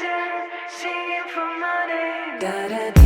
Singing for money. Da, da, da.